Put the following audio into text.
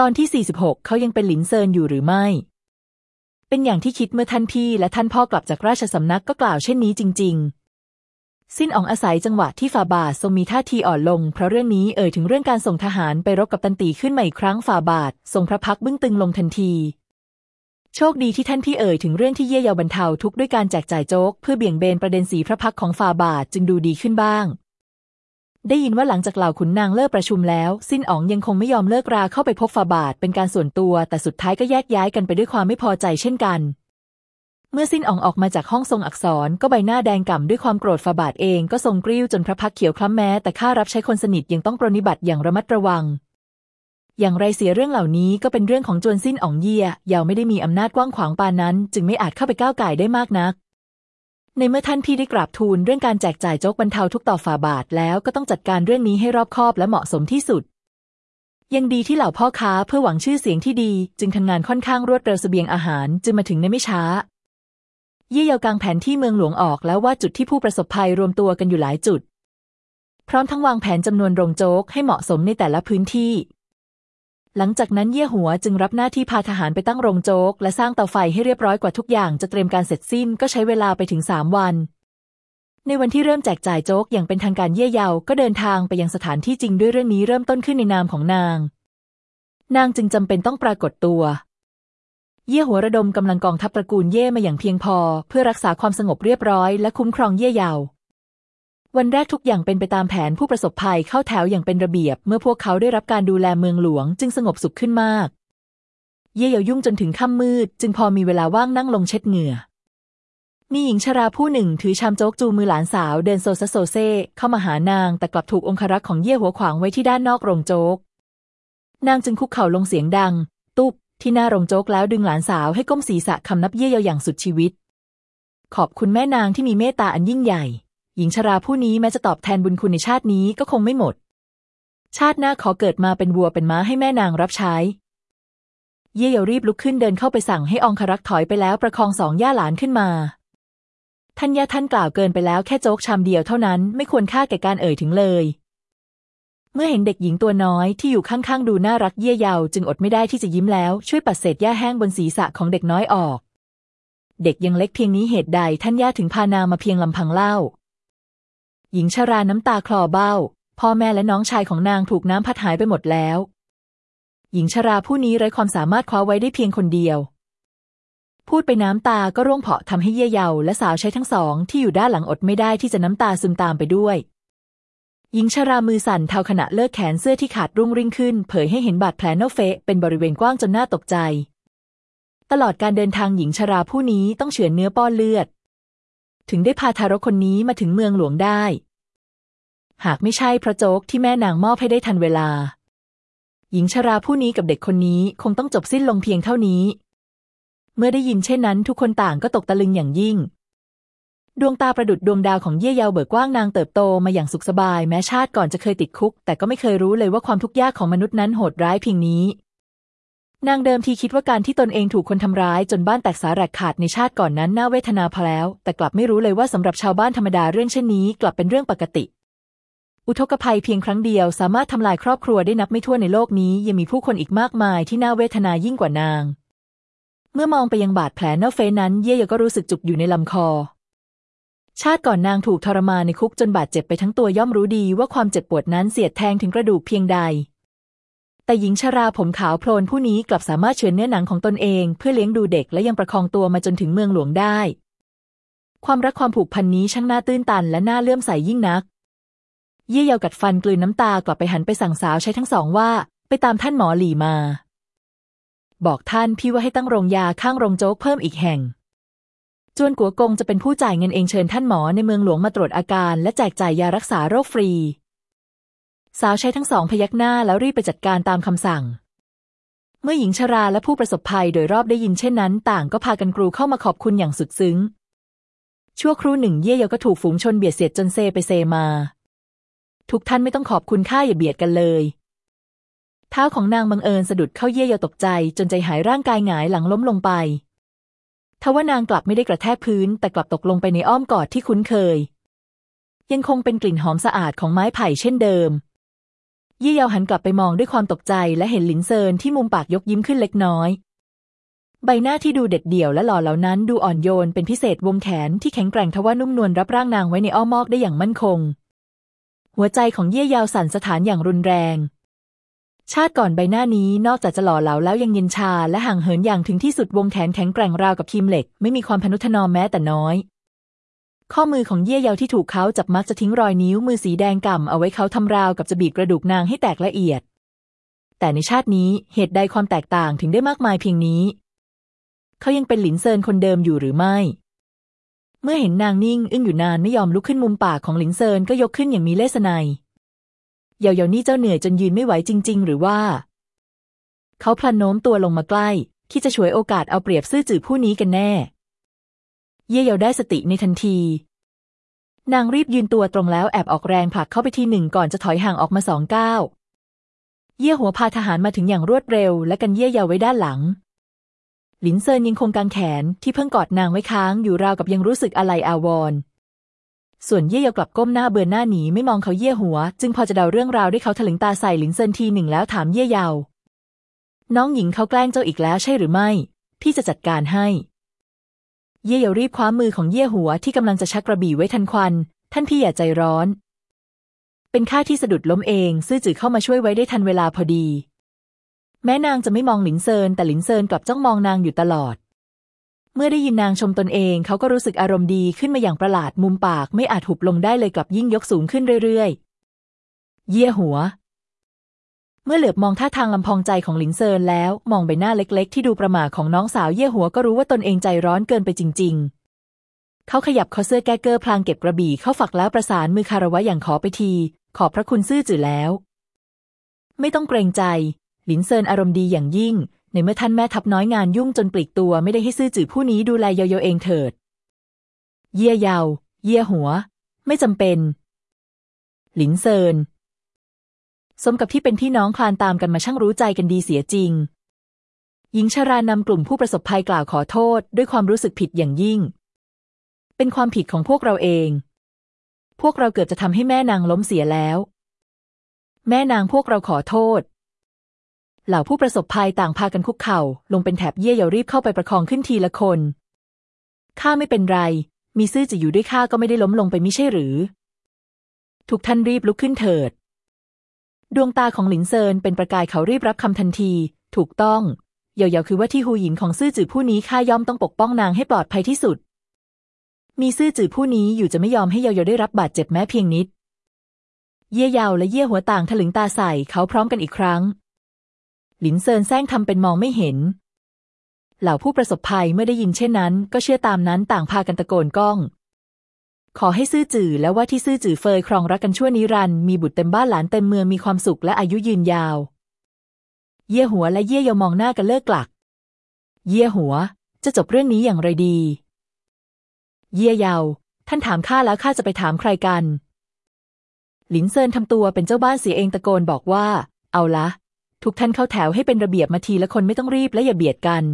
ตอนที่ 46 เขายังเป็นหลินเซินอยู่หรือไม่ เป็นอย่างที่คิดเมื่อท่านพี่และท่านพ่อกลับจากราชสำนักก็กล่าวเช่นนี้จริง ๆ สิ้นอองอาศัยจังหวะที่ฝ่าบาททรงมีท่าทีอ่อนลง เพราะเรื่องนี้เอ่ยถึงเรื่องการส่งทหารไปรบกับตันตีขึ้นมาอีกครั้งฝ่าบาททรงพระพักบึ้งตึงลงทันทีโชคดีที่ท่านพี่เอ่ยถึงเรื่องที่เย่เยาบรรเทาทุกข์ด้วยการแจกจ่ายโจ๊กเพื่อเบี่ยงเบนประเด็นสีพระพักของฝ่าบาทจึงดูดีขึ้นบ้าง ได้ยินว่าหลังจากเหล่าขุนนางเลิกประชุมแล้ว สิ้นอ๋องยังคงไม่ยอมเลิกราเข้าไปพบฝ่าบาทเป็นการส่วนตัว แต่สุดท้ายก็แยกย้ายกันไปด้วยความไม่พอใจเช่นกัน เมื่อสิ้นอ๋องออกมาจากห้องทรงอักษรก็ใบหน้าแดงก่ำด้วยความโกรธฝ่าบาทเองก็ทรงกริ้วจนพระพักเขียวคล้ำแม้แต่ข้ารับใช้คนสนิทยังต้องปรนิบัติอย่างระมัดระวัง อย่างไรเสียเรื่องเหล่านี้ก็เป็นเรื่องของจวนสิ้นอ๋องเยี่ยเยาวไม่ได้มีอำนาจกว้างขวางปานนั้น จึงไม่อาจเข้าไปก้าวไก่ได้มากนัก ในเมื่อท่านพี่ได้กราบทูลเรื่องการแจกจ่ายโจ๊กบรรเทาทุกต่อฝ่าบาทแล้วก็ต้องจัดการเรื่องนี้ให้รอบคอบและเหมาะสมที่สุด ยังดีที่เหล่าพ่อค้าเพื่อหวังชื่อเสียงที่ดี จึงทำงานค่อนข้างรวดเร็วเสบียงอาหารจึงมาถึงในไม่ช้า เยี่ยเยากางแผนที่เมืองหลวงออกแล้วว่าจุดที่ผู้ประสบภัยรวมตัวกันอยู่หลายจุด พร้อมทั้งวางแผนจำนวนโรงโจ๊กให้เหมาะสมในแต่ละพื้นที่ หลังจากนั้นเย่หัวจึงรับหน้าที่พาทหารไปตั้งโรงโจ๊ก และสร้างเตาไฟให้เรียบร้อยกว่าทุกอย่างจะเตรียมการเสร็จสิ้นก็ใช้เวลาไปถึงสามวัน ในวันที่เริ่มแจกจ่ายโจ๊กอย่างเป็นทางการเย่ยเยาก็เดินทางไปยังสถานที่จริงด้วยเรื่องนี้เริ่มต้นขึ้นในนามของนาง นางจึงจำเป็นต้องปรากฏตัว เย่หัวระดมกำลังกองทัพตระกูลเย่มาอย่างเพียงพอ เพื่อรักษาความสงบเรียบร้อยและคุ้มครองเย่เยา วันแรกทุกอย่างเป็นไปตามแผนผู้ประสบภัยเข้าแถวอย่างเป็นระเบียบ เมื่อพวกเขาได้รับการดูแลเมืองหลวงจึงสงบสุขขึ้นมาก เย่เยายุ่งจนถึงค่ำมืด จึงพอมีเวลาว่างนั่งลงเช็ดเหงื่อมีหญิงชราผู้หนึ่งถือชามโจ๊กจูมือหลานสาวเดินโซซโซเซเข้ามาหานาง แต่กลับถูกองครักษ์ของเย่หัวขวางไว้ที่ด้านนอกโรงโจ๊ก นางจึงคุกเข่าลงเสียงดัง ตุ๊บที่หน้าโรงโจ๊กแล้วดึงหลานสาวให้ก้มศีรษะคำนับเย่เยาอย่างสุดชีวิต ขอบคุณแม่นางที่มีเมตตาอันยิ่งใหญ่ หญิงชราผู้นี้แม้จะตอบแทนบุญคุณในชาตินี้ก็คงไม่หมด ชาติหน้าขอเกิดมาเป็นวัวเป็นม้าให้แม่นางรับใช้ เย่เยารีบลุกขึ้นเดินเข้าไปสั่งให้องครักษ์ถอยไปแล้วประคองสองย่าหลานขึ้นมาท่านย่าท่านกล่าวเกินไปแล้วแค่โจ๊กชามเดียวเท่านั้นไม่ควรค่าแก่การเอ่ยถึงเลย เมื่อเห็นเด็กหญิงตัวน้อยที่อยู่ข้างๆดูน่ารักเย่ยเยาจึงอดไม่ได้ที่จะยิ้มแล้วช่วยปัดเศษหญ้าแห้งบนศีรษะของเด็กน้อยออก เด็กยังเล็กเพียงนี้เหตุใดท่านย่าถึงพานามาเพียงลำพังเล่า หญิงชราน้ำตาคลอเบ้า พ่อแม่และน้องชายของนางถูกน้ำพัดหายไปหมดแล้ว หญิงชราผู้นี้ไร้ความสามารถคว้าไว้ได้เพียงคนเดียว พูดไปน้ำตาก็ร่วงเพาะทำให้เยี่ยเยาและสาวใช้ทั้งสองที่อยู่ด้านหลังอดไม่ได้ที่จะน้ำตาซึมตามไปด้วยหญิงชรามือสั่นเทาขณะเลิกแขนเสื้อที่ขาดรุ่งริ่งขึ้น เผยให้เห็นบาดแผลเน่าเฟะเป็นบริเวณกว้างจนน่าตกใจ ตลอดการเดินทางหญิงชราผู้นี้ต้องเฉือนเนื้อป้อนเลือด ถึงได้พาทารกคนนี้มาถึงเมืองหลวงได้ หากไม่ใช่พระโจ๊กที่แม่นางมอบให้ได้ทันเวลา หญิงชราผู้นี้กับเด็กคนนี้คงต้องจบสิ้นลงเพียงเท่านี้ เมื่อได้ยินเช่นนั้น ทุกคนต่างก็ตกตะลึงอย่างยิ่ง ดวงตาประดุดดวงดาวของเย่เยาเบิกกว้างนางเติบโตมาอย่างสุขสบายแม้ชาติก่อนจะเคยติดคุก แต่ก็ไม่เคยรู้เลยว่าความทุกข์ยากของมนุษย์นั้นโหดร้ายเพียงนี้ นางเดิมทีคิดว่าการที่ตนเองถูกคนทำร้ายจนบ้านแตกสาแหรกขาดในชาติก่อนนั้นน่าเวทนาพอแล้ว แต่กลับไม่รู้เลยว่าสำหรับชาวบ้านธรรมดาเรื่องเช่นนี้ กลับเป็นเรื่องปกติ อุทกภัยเพียงครั้งเดียวสามารถทำลายครอบครัวได้นับไม่ถ้วนในโลกนี้ ยังมีผู้คนอีกมากมายที่น่าเวทนายิ่งกว่านาง เมื่อมองไปยังบาดแผลเน่าเฟะนั้น เย่เยก็รู้สึกจุกอยู่ในลำคอ ชาติก่อนนางถูกทรมานในคุกจนบาดเจ็บไปทั้งตัวย่อมรู้ดีว่าความเจ็บปวดนั้นเสียดแทงถึงกระดูกเพียงใด แต่หญิงชราผมขาวโพลนผู้นี้กลับสามารถเฉือนเนื้อหนังของตนเอง เพื่อเลี้ยงดูเด็กและยังประคองตัวมาจนถึงเมืองหลวงได้ ความรักความผูกพันนี้ช่างน่าตื้นตันและน่าเลื่อมใสยิ่งนัก เยี่ยเยากัดฟันกลืนน้ำตากลับไปหันไปสั่งสาวใช้ทั้งสองว่า ไปตามท่านหมอหลี่มา บอกท่านพี่ว่าให้ตั้งโรงยาข้างโรงโจ๊กเพิ่มอีกแห่งจวนกัวกงจะเป็นผู้จ่ายเงินเองเชิญท่านหมอในเมืองหลวงมาตรวจอาการ และแจกจ่ายยารักษาโรคฟรี สาวใช้ทั้งสองพยักหน้าแล้วรีบไปจัดการตามคำสั่ง เมื่อหญิงชราและผู้ประสบภัยโดยรอบได้ยินเช่นนั้น ต่างก็พากันกรูเข้ามาขอบคุณอย่างสุดซึ้ง ชั่วครู่หนึ่งเย่เยาก็ถูกฝูงชนเบียดเสียดจนเซไปเซมา ทุกท่านไม่ต้องขอบคุณข้าอย่าเบียดกันเลยเท้าของนางบังเอิญสะดุดเข้าเย่เยาตกใจ จนใจหายร่างกายหงายหลังล้มลงไปทว่านางกลับไม่ได้กระแทกพื้น แต่กลับตกลงไปในอ้อมกอดที่คุ้นเคย ยังคงเป็นกลิ่นหอมสะอาดของไม้ไผ่เช่นเดิม ยี่เยาหันกลับไปมองด้วยความตกใจและเห็นหลินเซินที่มุมปากยกยิ้มขึ้นเล็กน้อย ใบหน้าที่ดูเด็ดเดี่ยวและหล่อเหล่านั้นดูอ่อนโยนเป็นพิเศษวงแขนที่แข็งแกร่งทว่านุ่มนวลรับร่างนางไว้ในอ้อมอกได้อย่างมั่นคง หัวใจของเยี่เยาสั่นสถานอย่างรุนแรง ชาติก่อนใบหน้านี้นอกจากจะหล่อเหลาแล้วยังเย็นชาและห่างเหินอย่างถึงที่สุดวงแขนแข็งแกร่งราวกับทีมเหล็ก ไม่มีความพนุถนอมแม้แต่น้อย ข้อมือของเย่เยาวที่ถูกเขาจับมักจะทิ้งรอยนิ้วมือสีแดงก่ำเอาไว้เขาทำราวกับจะบีบกระดูกนางให้แตกละเอียด แต่ในชาตินี้เหตุใดความแตกต่างถึงได้มากมายเพียงนี้ เขายังเป็นหลินเซินคนเดิมอยู่หรือไม่ เมื่อเห็นนางนิ่ง อึ้งอยู่นานไม่ยอมลุกขึ้นมุมปากของหลินเซินก็ยกขึ้นอย่างมีเลสไนยเยาเยานี่เจ้าเหนื่อยจนยืนไม่ไหวจริง ๆ หรือว่า เขาพลันโน้มตัวลงมาใกล้ ที่จะช่วยโอกาสเอาเปรียบซื่อจื่อผู้นี้กันแน่ เย่เยาได้สติในทันที นางรีบยืนตัวตรงแล้วแอบออกแรงผลักเข้าไปทีหนึ่งก่อนจะถอยห่างออกมาสองก้าวเย่หัวพาทหารมาถึงอย่างรวดเร็ว และกันเย่เยาไว้ด้านหลัง หลินเซินยังคงกางแขนที่เพิ่งกอดนางไว้ค้างอยู่ราวกับยังรู้สึกอะไรอาวรณ์ส่วนเย่เยากลับก้มหน้าเบือนหน้าหนีไม่มองเขาเย่หัว จึงพอจะเดาเรื่องราวได้เขาถลึงตาใส่หลินเซินทีหนึ่งแล้วถามเย่เยา น้องหญิงเขาแกล้งเจ้าอีกแล้วใช่หรือไม่ พี่จะจัดการให้ เย่เยารีบคว้ามือของเย่หัวที่กำลังจะชักกระบี่ไว้ทันควัน ท่านพี่อย่าใจร้อน เป็นข้าที่สะดุดล้มเอง ซื่อจื่อเข้ามาช่วยไว้ได้ทันเวลาพอดี แม้นางจะไม่มองหลินเซินแต่หลินเซินกลับจ้องมองนางอยู่ตลอด เมื่อได้ยินนางชมตนเองเขาก็รู้สึกอารมณ์ดีขึ้นมาอย่างประหลาดมุมปากไม่อาจหุบลงได้เลยกลับยิ่งยกสูงขึ้นเรื่อยๆ เยี่ยหัว เมื่อเหลือบมองท่าทางลำพองใจของหลินเซินแล้ว มองใบหน้าเล็ก ๆ ที่ดูประหม่าของน้องสาวเยี่ยหัวก็รู้ว่าตนเองใจร้อนเกินไปจริง ๆ เขาขยับคอเสื้อแก้เก้อพลางเก็บกระบี่เข้าฝักแล้วประสานมือคารวะอย่างขอไปที ขอบพระคุณซื่อจื่อแล้ว ไม่ต้องเกรงใจ หลินเซินอารมณ์ดีอย่างยิ่ง ในเมื่อท่านแม่ทัพน้อยงานยุ่งจนปลีกตัวไม่ได้ให้ซื่อจื่อผู้นี้ดูแลเยาเยาเองเถิด เยี่ยเยา เยี่ยหัว ไม่จำเป็น หลินเซิน สมกับที่เป็นพี่น้องคลานตามกันมาช่างรู้ใจกันดีเสียจริง หญิงชารานำกลุ่มผู้ประสบภัยกล่าวขอโทษ ด้วยความรู้สึกผิดอย่างยิ่ง เป็นความผิดของพวกเราเอง พวกเราเกือบจะทำให้แม่นางล้มเสียแล้ว แม่นางพวกเราขอโทษ เหล่าผู้ประสบภัยต่างพากันคุกเข่า ลงเป็นแถบเย่ยเยารีบเข้าไปประคองขึ้นทีละคน ข้าไม่เป็นไร มีซื่อจะอยู่ด้วยข้าก็ไม่ได้ล้มลงไปมิใช่หรือ ทุกท่านรีบลุกขึ้นเถิด ดวงตาของหลินเซินเป็นประกายเขารีบรับคำทันที ถูกต้อง เยาเยาคือว่าที่หูหญิงของซื่อจื่อผู้นี้ข้าย่อมต้องปกป้องนางให้ปลอดภัยที่สุด มีซื่อจื่อผู้นี้อยู่จะไม่ยอมให้เยาเยาได้รับบาดเจ็บแม้เพียงนิด เย่เยาและเย่หัวต่างถลึงตาใส่เขาพร้อมกันอีกครั้ง หลินเซินแซงทำเป็นมองไม่เห็น เหล่าผู้ประสบภัยเมื่อได้ยินเช่นนั้น ก็เชื่อตามนั้นต่างพากันตะโกนก้อง ขอให้ซื่อจื่อและว่าที่ซื่อจื่อเฟยครองรักกันชั่วนิรันด์มีบุตรเต็มบ้านหลานเต็มเมืองมีความสุขและอายุยืนยาว เยี่ยหัวและเย่เยามองหน้ากันเลิกกลัก เยี่ยหัว จะจบเรื่องนี้อย่างไรดี เย่เยาท่านถามข้าแล้วข้าจะไปถามใครกัน หลินเซินทำตัวเป็นเจ้าบ้านเสียเองตะโกนบอกว่า เอาละทุกท่านเข้าแถวให้เป็นระเบียบมาทีละคนไม่ต้องรีบและอย่าเบียดกัน